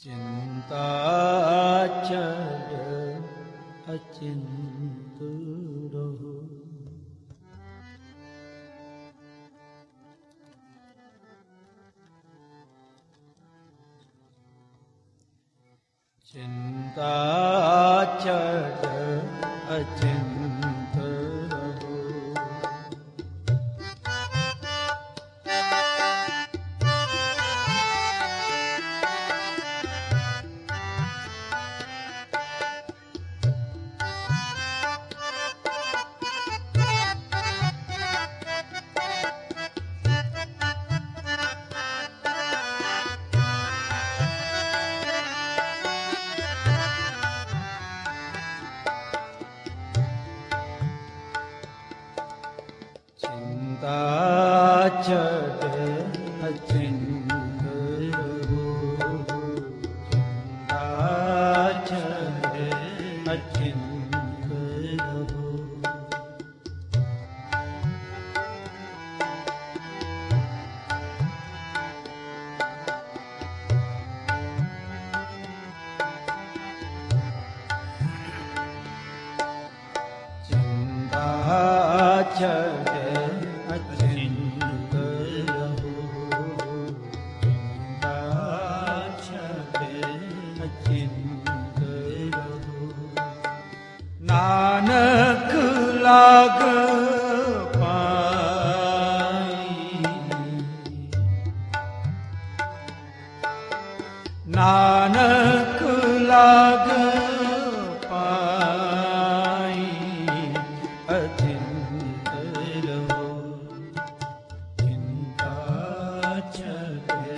ਚਿੰਤਾ ਚਲ ਅਚਿੰਤ ਰਹੋ। ਚਿੰਤਾ ਚੜ ਅਚਿੰਤ Yeah.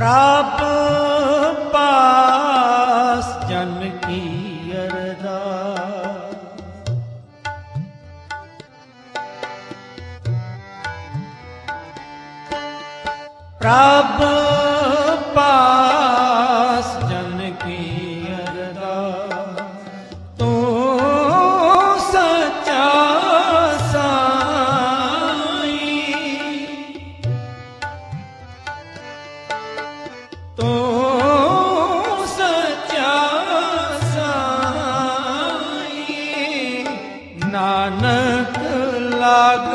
ਪ੍ਰਭ ਪਾਸ ਜਨ ਕੀ ਅਰਦਾ ਪ੍ਰਭ ਪਾ ਤੂੰ ਸਚਾ ਸਾਈ ਨਾਨਕ ਲਾਗ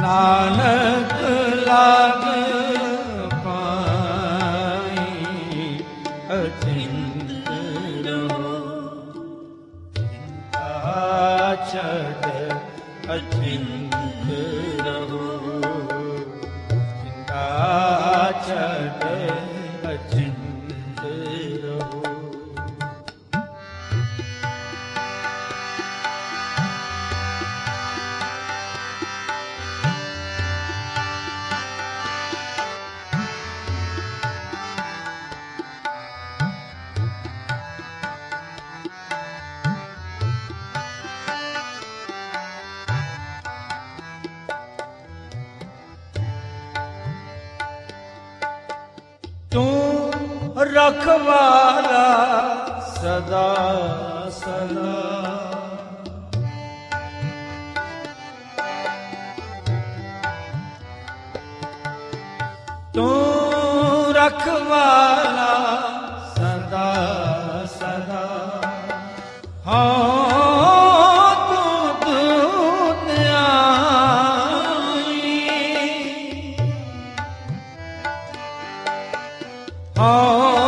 ਨਾਨਕ ਲਾਗ ਰਖਵਾਲਾ ਸਦਾ ਸਦਾ। ਤੂੰ ਰਖਵਾਲਾ ਸਦਾ ਸਦਾ। ਹਾਂ Oh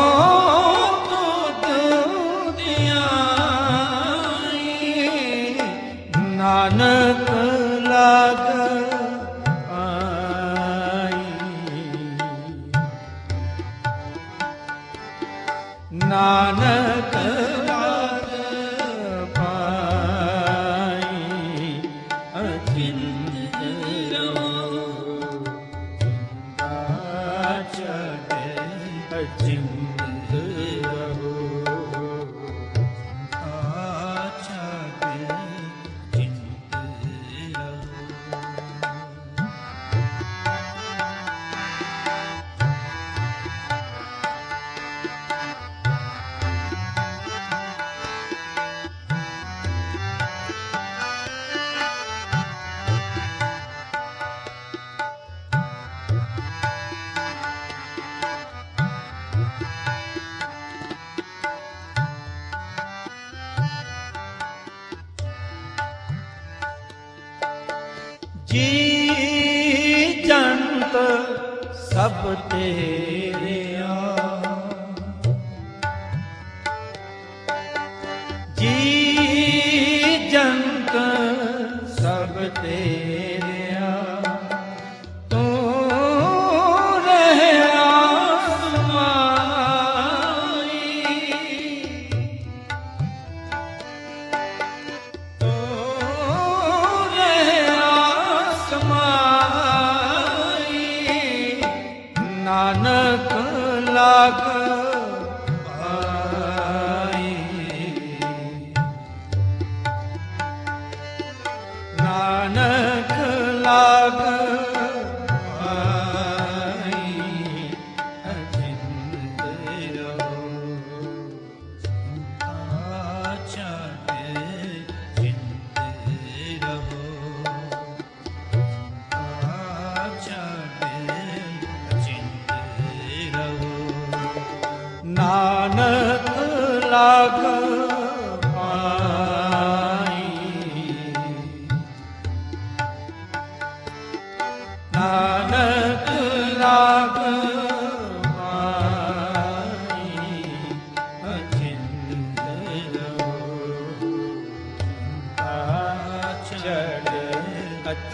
ਜੀ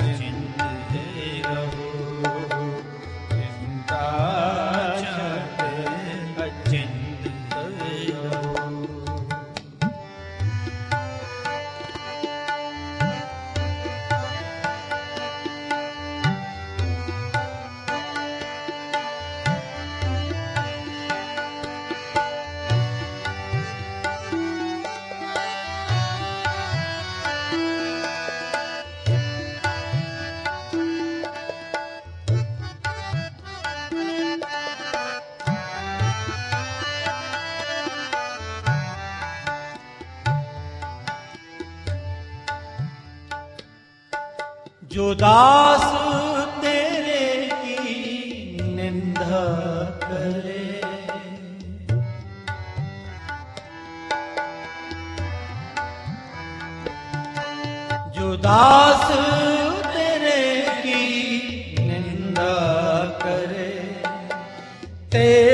Amen. ਜੋ ਦਾਸ ਤੇਰੇ ਕੀ ਨਿੰਦਾ ਕਰੇ। ਜੋ ਤੇਰੇ ਕੀ ਨਿੰਦਾ ਕਰੇ। ਤੇ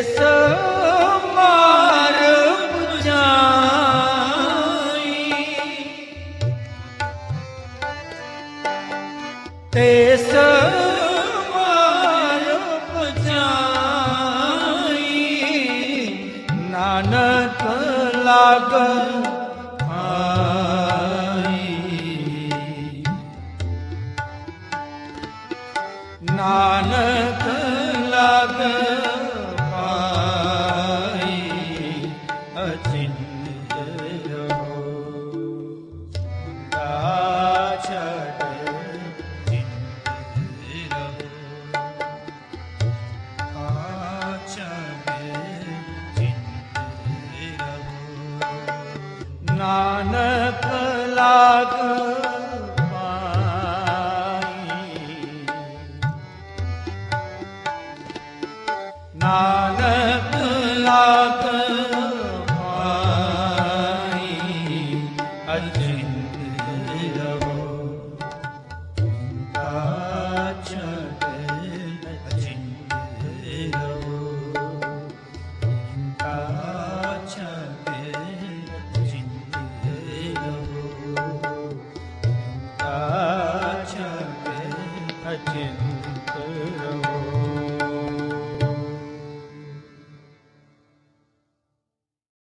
ਲਾਗ ਆਈ ਨਾਨਕ ਲਾਗ ਪਾਈ ਅਚਿੰਤ ਰਹਾ